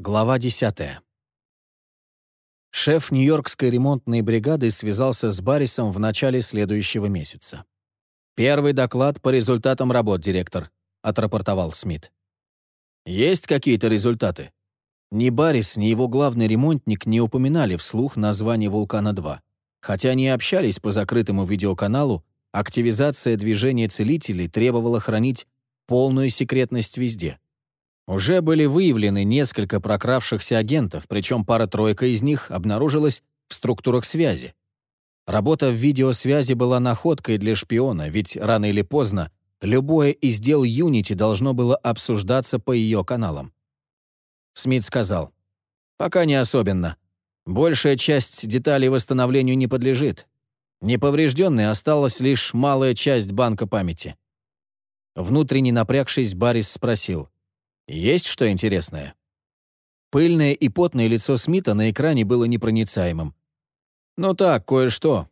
Глава 10. Шеф Нью-Йоркской ремонтной бригады связался с Баррисом в начале следующего месяца. «Первый доклад по результатам работ, директор», — отрапортовал Смит. «Есть какие-то результаты?» Ни Баррис, ни его главный ремонтник не упоминали вслух название «Вулкана-2». Хотя они общались по закрытому видеоканалу, активизация движения целителей требовала хранить полную секретность везде. Уже были выявлены несколько прокравшихся агентов, причем пара-тройка из них обнаружилась в структурах связи. Работа в видеосвязи была находкой для шпиона, ведь рано или поздно любое из дел Unity должно было обсуждаться по ее каналам. Смит сказал, «Пока не особенно. Большая часть деталей восстановлению не подлежит. Неповрежденной осталась лишь малая часть банка памяти». Внутренне напрягшись, Баррис спросил, есть что интересное?» Пыльное и потное лицо Смита на экране было непроницаемым. «Ну так, кое-что.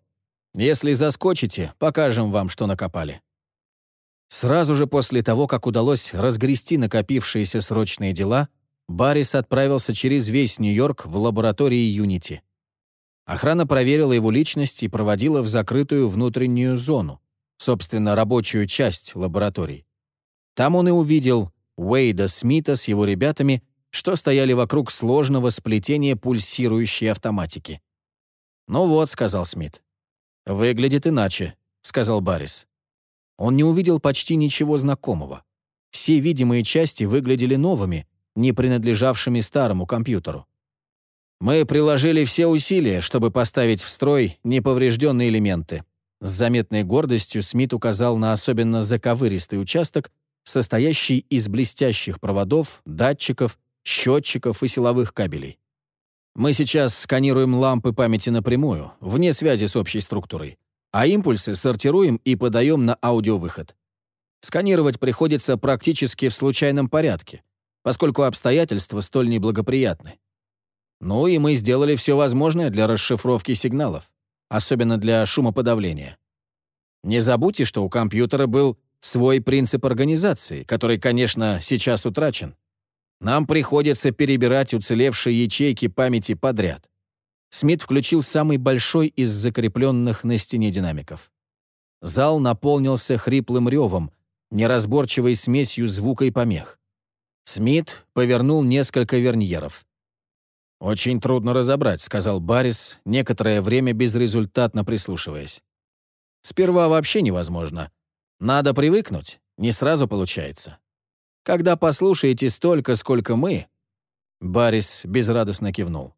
Если заскочите, покажем вам, что накопали». Сразу же после того, как удалось разгрести накопившиеся срочные дела, Баррис отправился через весь Нью-Йорк в лаборатории Unity. Охрана проверила его личность и проводила в закрытую внутреннюю зону, собственно, рабочую часть лабораторий. Там он и увидел Уэйда Смита с его ребятами, что стояли вокруг сложного сплетения пульсирующей автоматики. «Ну вот», — сказал Смит. «Выглядит иначе», — сказал Баррис. Он не увидел почти ничего знакомого. Все видимые части выглядели новыми, не принадлежавшими старому компьютеру. «Мы приложили все усилия, чтобы поставить в строй неповрежденные элементы», с заметной гордостью Смит указал на особенно заковыристый участок, состоящий из блестящих проводов, датчиков, счетчиков и силовых кабелей. Мы сейчас сканируем лампы памяти напрямую, вне связи с общей структурой, а импульсы сортируем и подаем на аудиовыход. Сканировать приходится практически в случайном порядке, поскольку обстоятельства столь неблагоприятны. Ну и мы сделали все возможное для расшифровки сигналов, особенно для шумоподавления. Не забудьте, что у компьютера был свой принцип организации, который, конечно, сейчас утрачен. Нам приходится перебирать уцелевшие ячейки памяти подряд. Смит включил самый большой из закрепленных на стене динамиков. Зал наполнился хриплым ревом, неразборчивой смесью звука и помех. Смит повернул несколько верньеров. «Очень трудно разобрать», — сказал Баррис, некоторое время безрезультатно прислушиваясь. «Сперва вообще невозможно, надо привыкнуть, не сразу получается. Когда послушаете столько, сколько мы...» Барис безрадостно кивнул.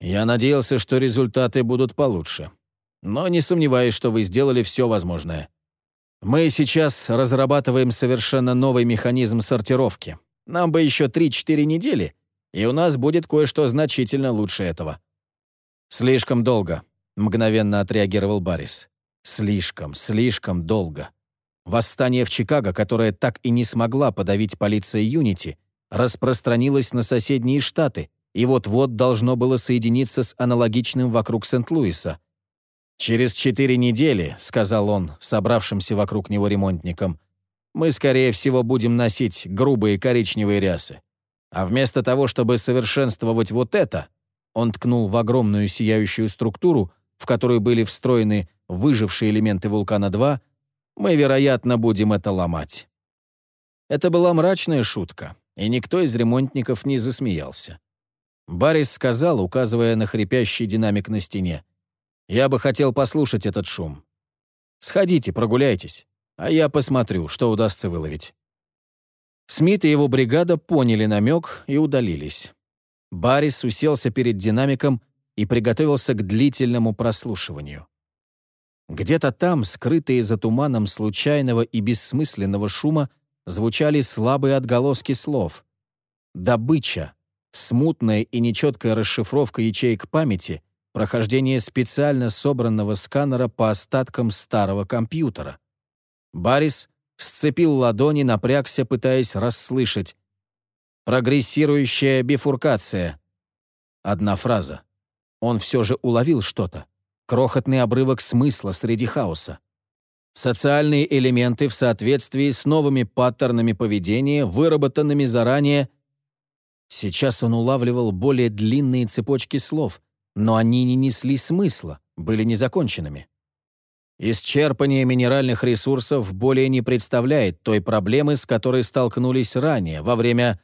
«Я надеялся, что результаты будут получше. Но не сомневаюсь, что вы сделали все возможное. Мы сейчас разрабатываем совершенно новый механизм сортировки. Нам бы еще 3-4 недели, и у нас будет кое-что значительно лучше этого». «Слишком долго», — мгновенно отреагировал Барис. «Слишком, слишком долго». Восстание в Чикаго, которое так и не смогла подавить полиция Юнити, распространилось на соседние штаты и вот-вот должно было соединиться с аналогичным вокруг Сент-Луиса. «Через четыре недели», — сказал он, собравшимся вокруг него ремонтникам, «мы, скорее всего, будем носить грубые коричневые рясы. А вместо того, чтобы совершенствовать вот это», он ткнул в огромную сияющую структуру, в которую были встроены выжившие элементы «Вулкана-2», мы, вероятно, будем это ломать». Это была мрачная шутка, и никто из ремонтников не засмеялся. Баррис сказал, указывая на хрипящий динамик на стене, «Я бы хотел послушать этот шум. Сходите, прогуляйтесь, а я посмотрю, что удастся выловить». Смит и его бригада поняли намек и удалились. Баррис уселся перед динамиком и приготовился к длительному прослушиванию. Где-то там, скрытые за туманом случайного и бессмысленного шума, звучали слабые отголоски слов. Добыча, смутная и нечеткая расшифровка ячеек памяти, прохождение специально собранного сканера по остаткам старого компьютера. Баррис сцепил ладони, напрягся, пытаясь расслышать. «Прогрессирующая бифуркация». Одна фраза. Он все же уловил что-то крохотный обрывок смысла среди хаоса. Социальные элементы в соответствии с новыми паттернами поведения, выработанными заранее. Сейчас он улавливал более длинные цепочки слов, но они не несли смысла, были незаконченными. Исчерпание минеральных ресурсов более не представляет той проблемы, с которой столкнулись ранее, во время...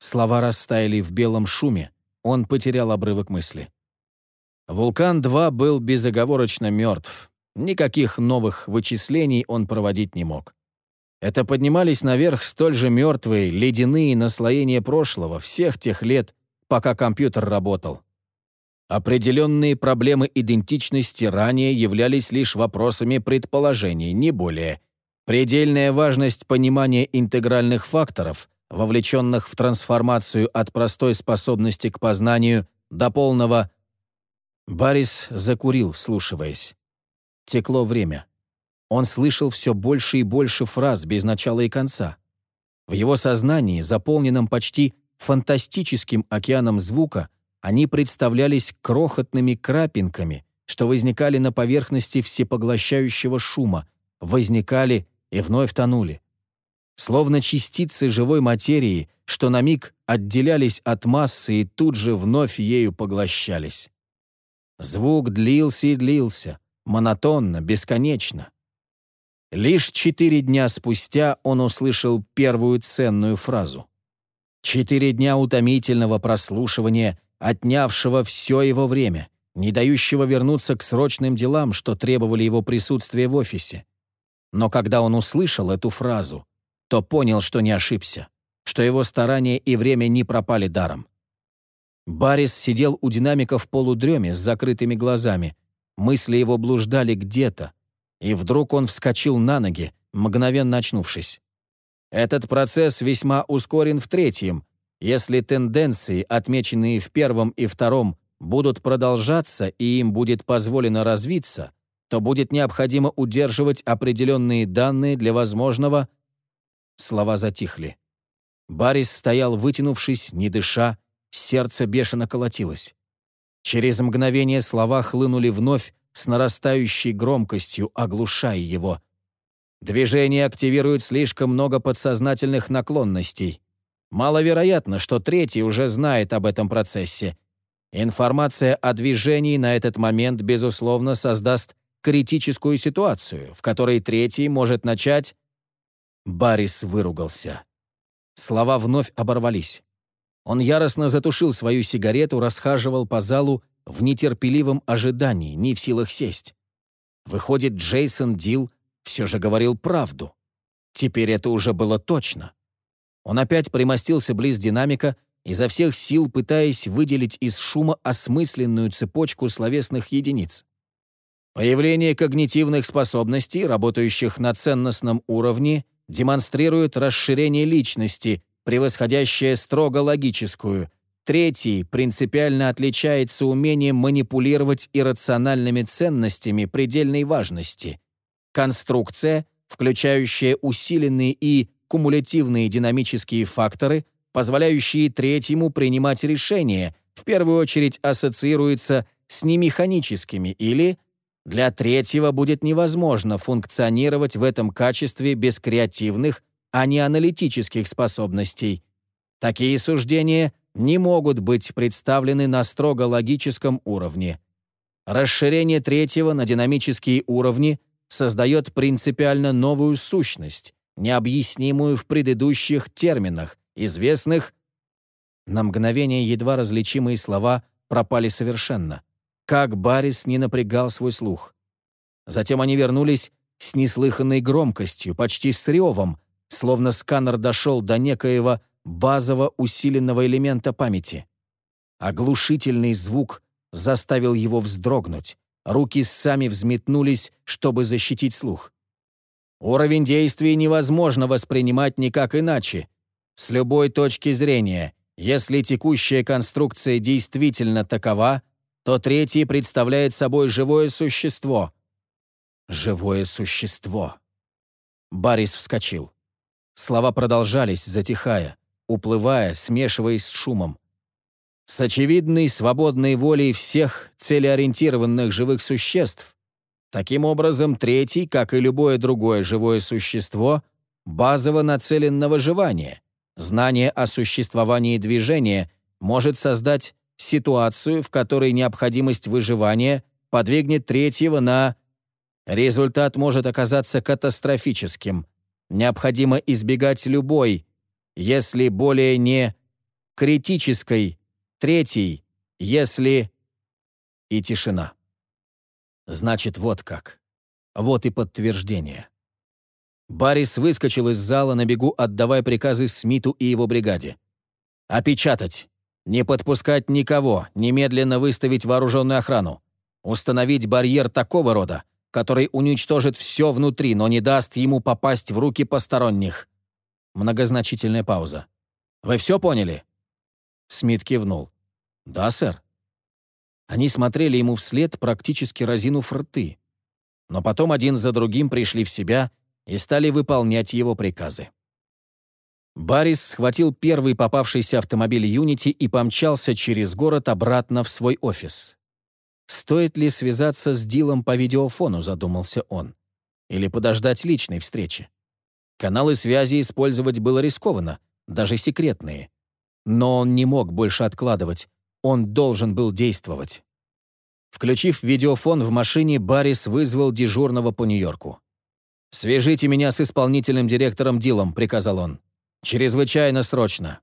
Слова растаяли в белом шуме, он потерял обрывок мысли. Вулкан-2 был безоговорочно мертв. Никаких новых вычислений он проводить не мог. Это поднимались наверх столь же мертвые, ледяные наслоения прошлого, всех тех лет, пока компьютер работал. Определенные проблемы идентичности ранее являлись лишь вопросами предположений, не более. Предельная важность понимания интегральных факторов, вовлеченных в трансформацию от простой способности к познанию до полного... Барис закурил, вслушиваясь. Текло время. Он слышал все больше и больше фраз без начала и конца. В его сознании, заполненном почти фантастическим океаном звука, они представлялись крохотными крапинками, что возникали на поверхности всепоглощающего шума, возникали и вновь тонули. Словно частицы живой материи, что на миг отделялись от массы и тут же вновь ею поглощались. Звук длился и длился, монотонно, бесконечно. Лишь четыре дня спустя он услышал первую ценную фразу. Четыре дня утомительного прослушивания, отнявшего все его время, не дающего вернуться к срочным делам, что требовали его присутствия в офисе. Но когда он услышал эту фразу, то понял, что не ошибся, что его старания и время не пропали даром. Баррис сидел у динамика в полудреме с закрытыми глазами. Мысли его блуждали где-то, и вдруг он вскочил на ноги, мгновенно очнувшись. Этот процесс весьма ускорен в третьем. Если тенденции, отмеченные в первом и втором, будут продолжаться и им будет позволено развиться, то будет необходимо удерживать определенные данные для возможного... Слова затихли. Барис стоял, вытянувшись, не дыша, сердце бешено колотилось. Через мгновение слова хлынули вновь, с нарастающей громкостью, оглушая его. Движение активирует слишком много подсознательных наклонностей. Маловероятно, что третий уже знает об этом процессе. Информация о движении на этот момент, безусловно, создаст критическую ситуацию, в которой третий может начать... Барис выругался. Слова вновь оборвались. Он яростно затушил свою сигарету, расхаживал по залу в нетерпеливом ожидании, не в силах сесть. Выходит, Джейсон Дил все же говорил правду. Теперь это уже было точно. Он опять примостился близ динамика, изо всех сил пытаясь выделить из шума осмысленную цепочку словесных единиц. Появление когнитивных способностей, работающих на ценностном уровне, демонстрирует расширение личности, превосходящее строго логическую, Третий принципиально отличается умением манипулировать иррациональными ценностями предельной важности. Конструкция, включающая усиленные и кумулятивные динамические факторы, позволяющие третьему принимать решения, в первую очередь ассоциируется с немеханическими или для третьего будет невозможно функционировать в этом качестве без креативных, а не аналитических способностей. Такие суждения не могут быть представлены на строго логическом уровне. Расширение третьего на динамические уровни создает принципиально новую сущность, необъяснимую в предыдущих терминах, известных... На мгновение едва различимые слова пропали совершенно. Как Баррис не напрягал свой слух. Затем они вернулись с неслыханной громкостью, почти с ревом, словно сканер дошел до некоего базового усиленного элемента памяти. Оглушительный звук заставил его вздрогнуть. Руки сами взметнулись, чтобы защитить слух. Уровень действий невозможно воспринимать никак иначе. С любой точки зрения, если текущая конструкция действительно такова, то третий представляет собой живое существо. Живое существо. Барис вскочил. Слова продолжались, затихая уплывая, смешиваясь с шумом. С очевидной свободной волей всех целеориентированных живых существ. Таким образом, третий, как и любое другое живое существо, базово нацелен на выживание, знание о существовании движения, может создать ситуацию, в которой необходимость выживания подвигнет третьего на... Результат может оказаться катастрофическим. Необходимо избегать любой, если более не критической, третьей, если... И тишина. Значит, вот как. Вот и подтверждение. Баррис выскочил из зала на бегу, отдавая приказы Смиту и его бригаде. «Опечатать! Не подпускать никого, немедленно выставить вооруженную охрану. Установить барьер такого рода, который уничтожит все внутри, но не даст ему попасть в руки посторонних». Многозначительная пауза. «Вы все поняли?» Смит кивнул. «Да, сэр». Они смотрели ему вслед, практически разинув рты. Но потом один за другим пришли в себя и стали выполнять его приказы. Баррис схватил первый попавшийся автомобиль Юнити и помчался через город обратно в свой офис. «Стоит ли связаться с Дилом по видеофону?» — задумался он. «Или подождать личной встречи?» Каналы связи использовать было рискованно, даже секретные. Но он не мог больше откладывать, он должен был действовать. Включив видеофон в машине, Баррис вызвал дежурного по Нью-Йорку. «Свяжите меня с исполнительным директором Дилом», — приказал он. «Чрезвычайно срочно».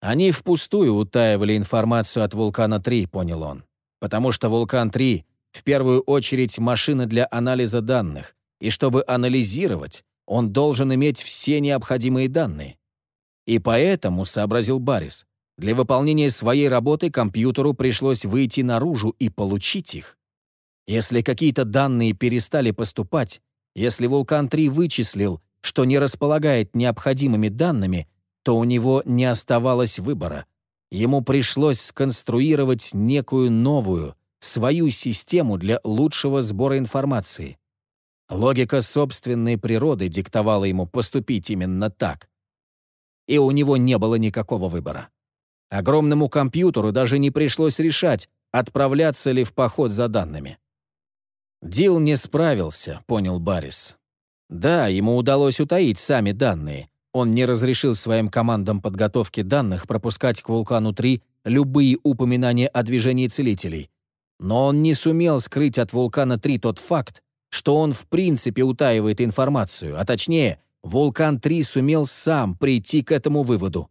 Они впустую утаивали информацию от «Вулкана-3», понял он. Потому что «Вулкан-3» в первую очередь машина для анализа данных, и чтобы анализировать, он должен иметь все необходимые данные. И поэтому, сообразил Баррис, для выполнения своей работы компьютеру пришлось выйти наружу и получить их. Если какие-то данные перестали поступать, если Вулкан-3 вычислил, что не располагает необходимыми данными, то у него не оставалось выбора. Ему пришлось сконструировать некую новую, свою систему для лучшего сбора информации. Логика собственной природы диктовала ему поступить именно так. И у него не было никакого выбора. Огромному компьютеру даже не пришлось решать, отправляться ли в поход за данными. Дил не справился, понял Баррис. Да, ему удалось утаить сами данные. Он не разрешил своим командам подготовки данных пропускать к «Вулкану-3» любые упоминания о движении целителей. Но он не сумел скрыть от «Вулкана-3» тот факт, что он в принципе утаивает информацию, а точнее, «Вулкан-3» сумел сам прийти к этому выводу.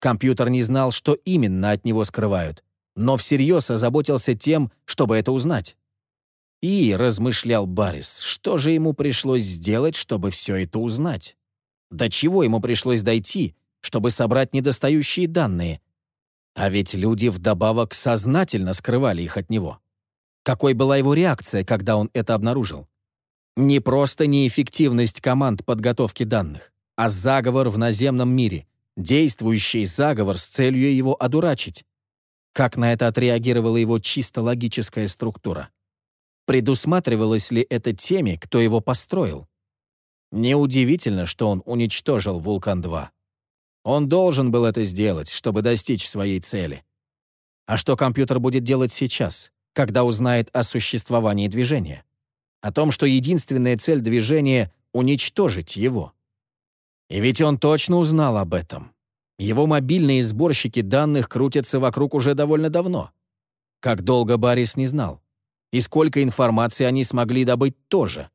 Компьютер не знал, что именно от него скрывают, но всерьез озаботился тем, чтобы это узнать. И, размышлял Баррис, что же ему пришлось сделать, чтобы все это узнать? До чего ему пришлось дойти, чтобы собрать недостающие данные? А ведь люди вдобавок сознательно скрывали их от него. Какой была его реакция, когда он это обнаружил? Не просто неэффективность команд подготовки данных, а заговор в наземном мире, действующий заговор с целью его одурачить. Как на это отреагировала его чисто логическая структура? Предусматривалось ли это теми, кто его построил? Неудивительно, что он уничтожил «Вулкан-2». Он должен был это сделать, чтобы достичь своей цели. А что компьютер будет делать сейчас, когда узнает о существовании движения? О том, что единственная цель движения — уничтожить его. И ведь он точно узнал об этом. Его мобильные сборщики данных крутятся вокруг уже довольно давно. Как долго Баррис не знал и сколько информации они смогли добыть тоже.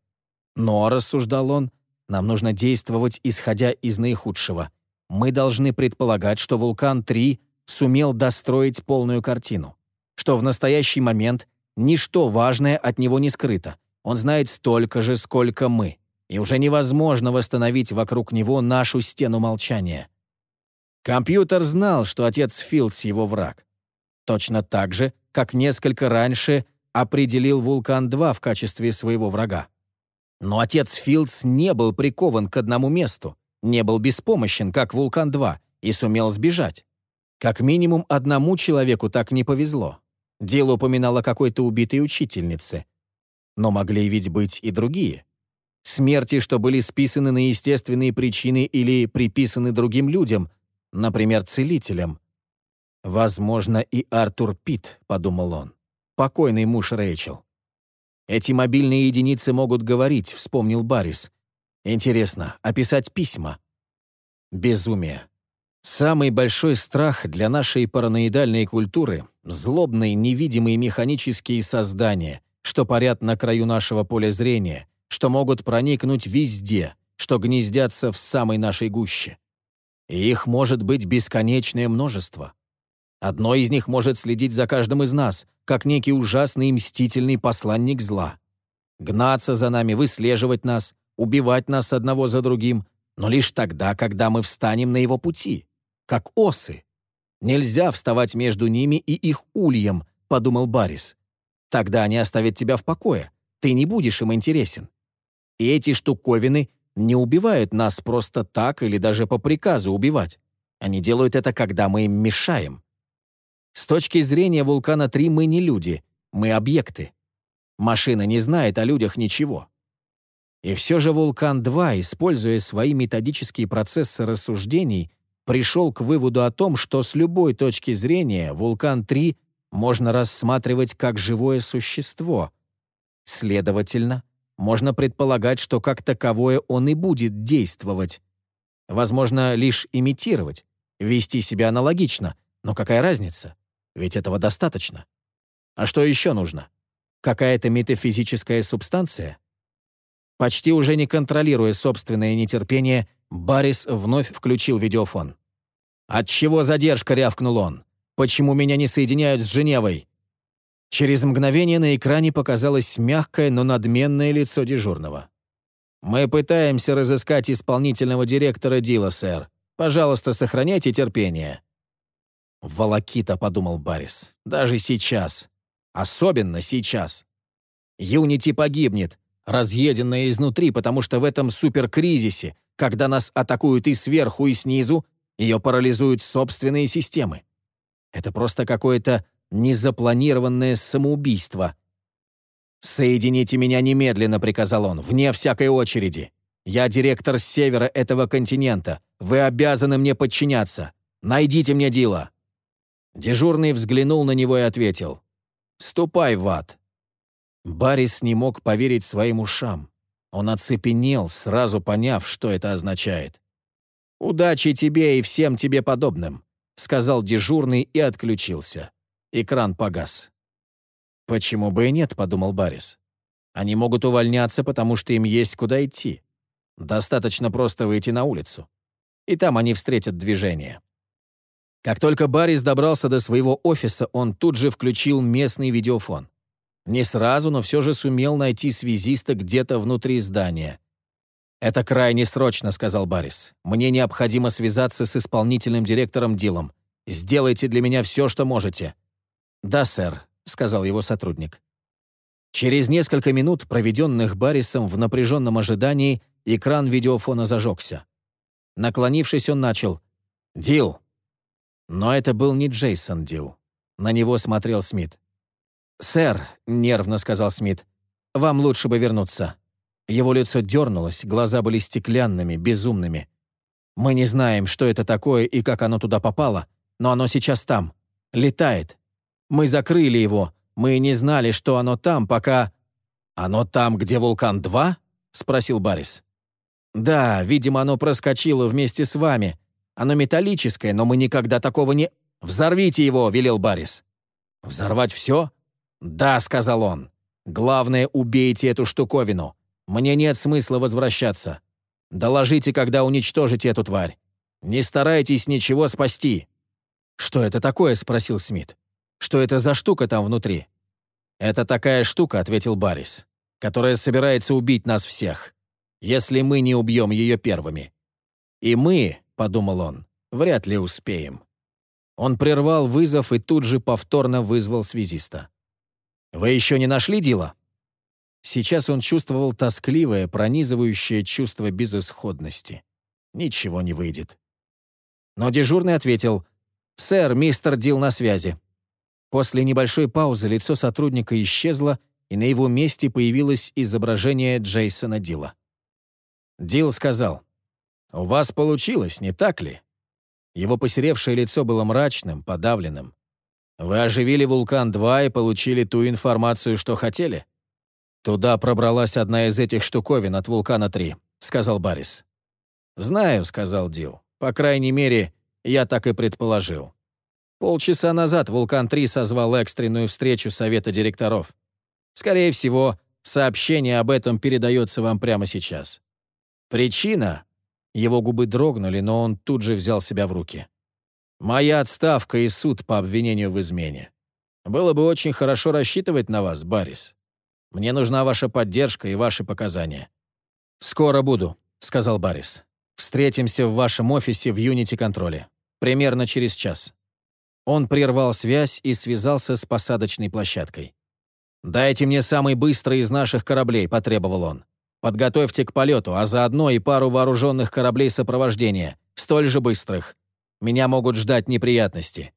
Но, рассуждал он, нам нужно действовать, исходя из наихудшего. Мы должны предполагать, что «Вулкан-3» сумел достроить полную картину, что в настоящий момент ничто важное от него не скрыто. Он знает столько же, сколько мы, и уже невозможно восстановить вокруг него нашу стену молчания. Компьютер знал, что отец Филдс его враг. Точно так же, как несколько раньше определил Вулкан-2 в качестве своего врага. Но отец Филдс не был прикован к одному месту, не был беспомощен, как Вулкан-2, и сумел сбежать. Как минимум одному человеку так не повезло. Дело упоминало какой-то убитой учительнице. Но могли ведь быть и другие. Смерти, что были списаны на естественные причины или приписаны другим людям, например, целителям. «Возможно, и Артур Пит», — подумал он покойный муж Рэйчел. Эти мобильные единицы могут говорить, вспомнил Баррис. Интересно, описать письма? Безумие. Самый большой страх для нашей параноидальной культуры — злобные, невидимые механические создания, что парят на краю нашего поля зрения, что могут проникнуть везде, что гнездятся в самой нашей гуще. И их может быть бесконечное множество. Одно из них может следить за каждым из нас, как некий ужасный мстительный посланник зла. Гнаться за нами, выслеживать нас, убивать нас одного за другим, но лишь тогда, когда мы встанем на его пути как осы. Нельзя вставать между ними и их ульем, подумал Барис. Тогда они оставят тебя в покое. Ты не будешь им интересен. И эти штуковины не убивают нас просто так или даже по приказу убивать. Они делают это, когда мы им мешаем. С точки зрения вулкана-3 мы не люди, мы объекты. Машина не знает о людях ничего. И все же Вулкан-2, используя свои методические процессы рассуждений, пришел к выводу о том, что с любой точки зрения вулкан-3 можно рассматривать как живое существо. Следовательно, можно предполагать, что как таковое он и будет действовать. Возможно, лишь имитировать, вести себя аналогично, но какая разница? Ведь этого достаточно. А что еще нужно? Какая-то метафизическая субстанция? Почти уже не контролируя собственное нетерпение, Баррис вновь включил видеофон. «Отчего задержка?» — рявкнул он. «Почему меня не соединяют с Женевой?» Через мгновение на экране показалось мягкое, но надменное лицо дежурного. «Мы пытаемся разыскать исполнительного директора Дила, сэр. Пожалуйста, сохраняйте терпение». «Волокита», — подумал Баррис, — «даже сейчас. Особенно сейчас. Юнити погибнет, разъеденная изнутри, потому что в этом суперкризисе, когда нас атакуют и сверху, и снизу, ее парализуют собственные системы. Это просто какое-то незапланированное самоубийство. «Соедините меня немедленно», — приказал он, — «вне всякой очереди. Я директор севера этого континента. Вы обязаны мне подчиняться. Найдите мне Дила». Дежурный взглянул на него и ответил. «Ступай в ад». Баррис не мог поверить своим ушам. Он оцепенел, сразу поняв, что это означает. «Удачи тебе и всем тебе подобным», — сказал дежурный и отключился. Экран погас. «Почему бы и нет?» — подумал Баррис. «Они могут увольняться, потому что им есть куда идти. Достаточно просто выйти на улицу. И там они встретят движение». Как только Баррис добрался до своего офиса, он тут же включил местный видеофон. Не сразу, но все же сумел найти связиста где-то внутри здания. «Это крайне срочно», — сказал Баррис. «Мне необходимо связаться с исполнительным директором Дилом. Сделайте для меня все, что можете». «Да, сэр», — сказал его сотрудник. Через несколько минут, проведенных Баррисом в напряженном ожидании, экран видеофона зажегся. Наклонившись, он начал. «Дил». Но это был не Джейсон Дил. На него смотрел Смит. «Сэр», — нервно сказал Смит, — «вам лучше бы вернуться. Его лицо дернулось, глаза были стеклянными, безумными. Мы не знаем, что это такое и как оно туда попало, но оно сейчас там. Летает. Мы закрыли его. Мы не знали, что оно там, пока... «Оно там, где Вулкан-2?» — спросил Баррис. «Да, видимо, оно проскочило вместе с вами. Оно металлическое, но мы никогда такого не...» «Взорвите его!» — велел Баррис. «Взорвать все?» «Да», — сказал он. «Главное, убейте эту штуковину. Мне нет смысла возвращаться. Доложите, когда уничтожите эту тварь. Не старайтесь ничего спасти». «Что это такое?» — спросил Смит. «Что это за штука там внутри?» «Это такая штука», — ответил Баррис, «которая собирается убить нас всех, если мы не убьем ее первыми. И мы, — подумал он, — вряд ли успеем». Он прервал вызов и тут же повторно вызвал связиста. «Вы еще не нашли Дила?» Сейчас он чувствовал тоскливое, пронизывающее чувство безысходности. Ничего не выйдет. Но дежурный ответил, «Сэр, мистер Дил на связи». После небольшой паузы лицо сотрудника исчезло, и на его месте появилось изображение Джейсона Дила. Дил сказал, «У вас получилось, не так ли?» Его посеревшее лицо было мрачным, подавленным. «Вы оживили Вулкан-2 и получили ту информацию, что хотели?» «Туда пробралась одна из этих штуковин от Вулкана-3», — сказал Баррис. «Знаю», — сказал Дил. «По крайней мере, я так и предположил. Полчаса назад «Вулкан-3» созвал экстренную встречу Совета директоров. Скорее всего, сообщение об этом передается вам прямо сейчас. Причина? Его губы дрогнули, но он тут же взял себя в руки. Моя отставка и суд по обвинению в измене. Было бы очень хорошо рассчитывать на вас, Барис. Мне нужна ваша поддержка и ваши показания. «Скоро буду», — сказал Барис. «Встретимся в вашем офисе в Юнити-контроле. Примерно через час». Он прервал связь и связался с посадочной площадкой. «Дайте мне самый быстрый из наших кораблей», — потребовал он. «Подготовьте к полету, а заодно и пару вооруженных кораблей сопровождения, столь же быстрых. Меня могут ждать неприятности».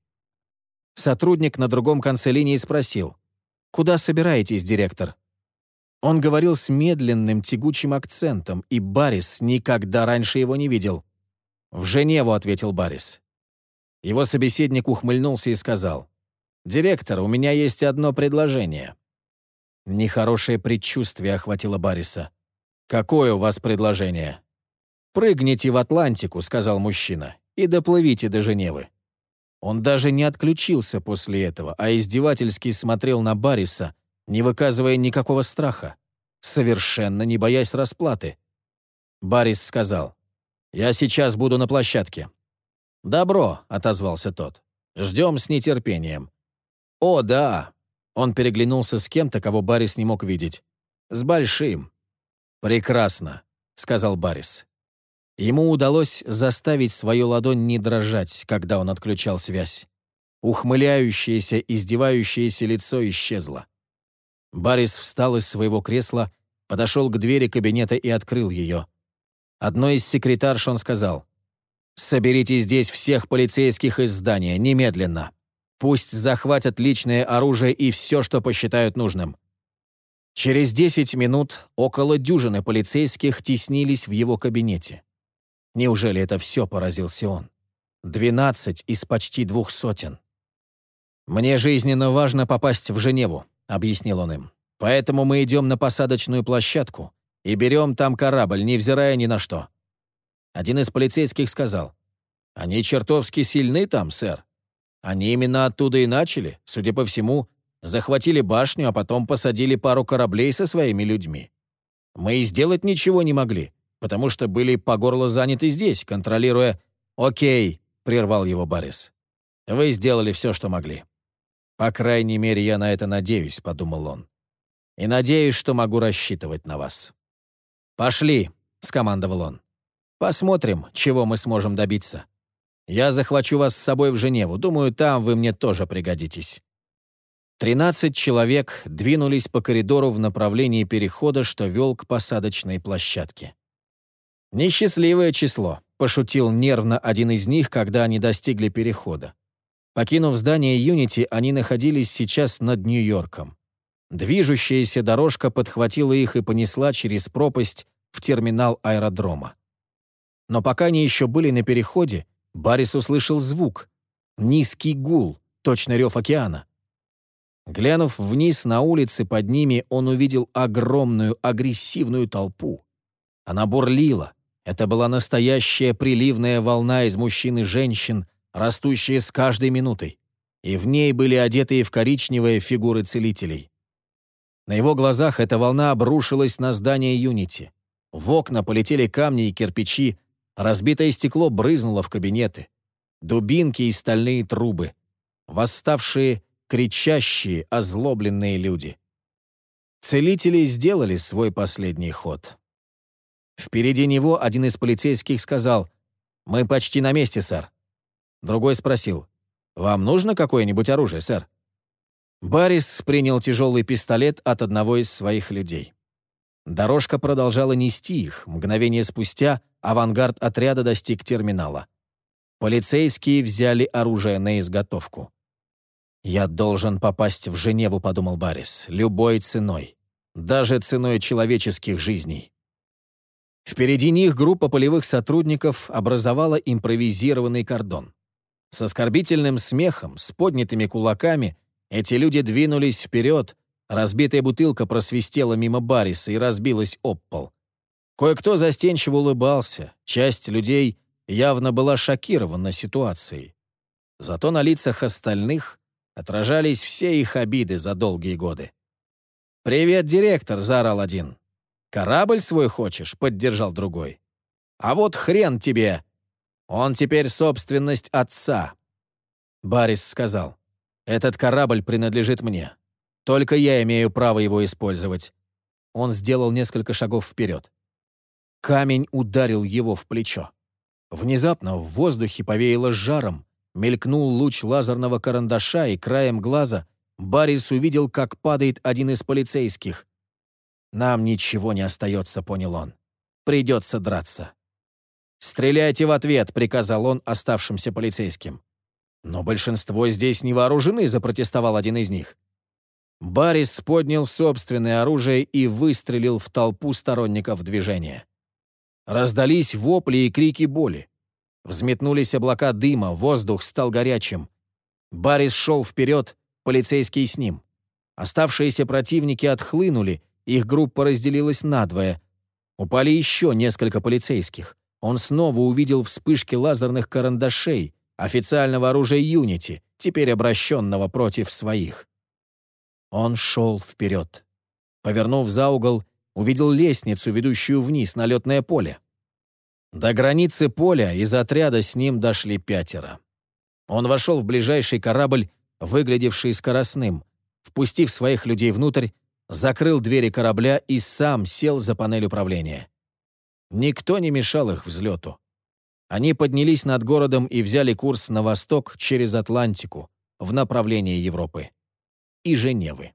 Сотрудник на другом конце линии спросил. «Куда собираетесь, директор?» Он говорил с медленным, тягучим акцентом, и Барис никогда раньше его не видел. «В Женеву», — ответил Барис. Его собеседник ухмыльнулся и сказал, «Директор, у меня есть одно предложение». Нехорошее предчувствие охватило Бариса. «Какое у вас предложение?» «Прыгните в Атлантику», — сказал мужчина, «и доплывите до Женевы». Он даже не отключился после этого, а издевательски смотрел на Бариса, не выказывая никакого страха, совершенно не боясь расплаты. Барис сказал, «Я сейчас буду на площадке». «Добро», — отозвался тот. «Ждем с нетерпением». «О, да!» Он переглянулся с кем-то, кого Барис не мог видеть. «С большим». «Прекрасно», — сказал Барис. Ему удалось заставить свою ладонь не дрожать, когда он отключал связь. Ухмыляющееся, издевающееся лицо исчезло. Барис встал из своего кресла, подошел к двери кабинета и открыл ее. Одной из секретарш он сказал, «Соберите здесь всех полицейских из здания, немедленно. Пусть захватят личное оружие и все, что посчитают нужным». Через 10 минут около дюжины полицейских теснились в его кабинете. Неужели это все, поразился он? Двенадцать из почти двух сотен. «Мне жизненно важно попасть в Женеву», — объяснил он им. «Поэтому мы идем на посадочную площадку и берем там корабль, невзирая ни на что». Один из полицейских сказал, «Они чертовски сильны там, сэр. Они именно оттуда и начали, судя по всему, захватили башню, а потом посадили пару кораблей со своими людьми. Мы и сделать ничего не могли, потому что были по горло заняты здесь, контролируя... «Окей», — прервал его Борис. «Вы сделали все, что могли». «По крайней мере, я на это надеюсь», — подумал он. «И надеюсь, что могу рассчитывать на вас». «Пошли», — скомандовал он. «Посмотрим, чего мы сможем добиться. Я захвачу вас с собой в Женеву. Думаю, там вы мне тоже пригодитесь». Тринадцать человек двинулись по коридору в направлении перехода, что вел к посадочной площадке. «Несчастливое число», — пошутил нервно один из них, когда они достигли перехода. Покинув здание Юнити, они находились сейчас над Нью-Йорком. Движущаяся дорожка подхватила их и понесла через пропасть в терминал аэродрома. Но пока они еще были на переходе, Баррис услышал звук. Низкий гул, точно рев океана. Глянув вниз на улицы под ними, он увидел огромную агрессивную толпу. Она бурлила, это была настоящая приливная волна из мужчин и женщин, растущая с каждой минутой, и в ней были одетые в коричневые фигуры целителей. На его глазах эта волна обрушилась на здание Юнити. В окна полетели камни и кирпичи, разбитое стекло брызнуло в кабинеты. Дубинки и стальные трубы. Восставшие, кричащие, озлобленные люди. Целители сделали свой последний ход. Впереди него один из полицейских сказал «Мы почти на месте, сэр». Другой спросил «Вам нужно какое-нибудь оружие, сэр?» Баррис принял тяжелый пистолет от одного из своих людей. Дорожка продолжала нести их. Мгновение спустя авангард отряда достиг терминала. Полицейские взяли оружие на изготовку. «Я должен попасть в Женеву», — подумал Баррис, — «любой ценой. Даже ценой человеческих жизней». Впереди них группа полевых сотрудников образовала импровизированный кордон. С оскорбительным смехом, с поднятыми кулаками эти люди двинулись вперед, разбитая бутылка просвистела мимо Бариса и разбилась об пол. Кое-кто застенчиво улыбался, часть людей явно была шокирована ситуацией. Зато на лицах остальных отражались все их обиды за долгие годы. «Привет, директор!» — заорал один. «Корабль свой хочешь?» — поддержал другой. «А вот хрен тебе! Он теперь собственность отца!» Барис сказал. «Этот корабль принадлежит мне. Только я имею право его использовать». Он сделал несколько шагов вперед. Камень ударил его в плечо. Внезапно в воздухе повеяло жаром, мелькнул луч лазерного карандаша, и краем глаза Барис увидел, как падает один из полицейских. «Нам ничего не остается», — понял он. «Придется драться». «Стреляйте в ответ», — приказал он оставшимся полицейским. «Но большинство здесь не вооружены», — запротестовал один из них. Барис поднял собственное оружие и выстрелил в толпу сторонников движения. Раздались вопли и крики боли. Взметнулись облака дыма, воздух стал горячим. Барис шел вперед, полицейский с ним. Оставшиеся противники отхлынули, их группа разделилась надвое. Упали еще несколько полицейских. Он снова увидел вспышки лазерных карандашей, официального оружия Юнити, теперь обращенного против своих. Он шел вперед. Повернув за угол, увидел лестницу, ведущую вниз на летное поле. До границы поля из отряда с ним дошли пятеро. Он вошел в ближайший корабль, выглядевший скоростным, впустив своих людей внутрь, закрыл двери корабля и сам сел за панель управления. Никто не мешал их взлету. Они поднялись над городом и взяли курс на восток через Атлантику в направлении Европы и Женевы.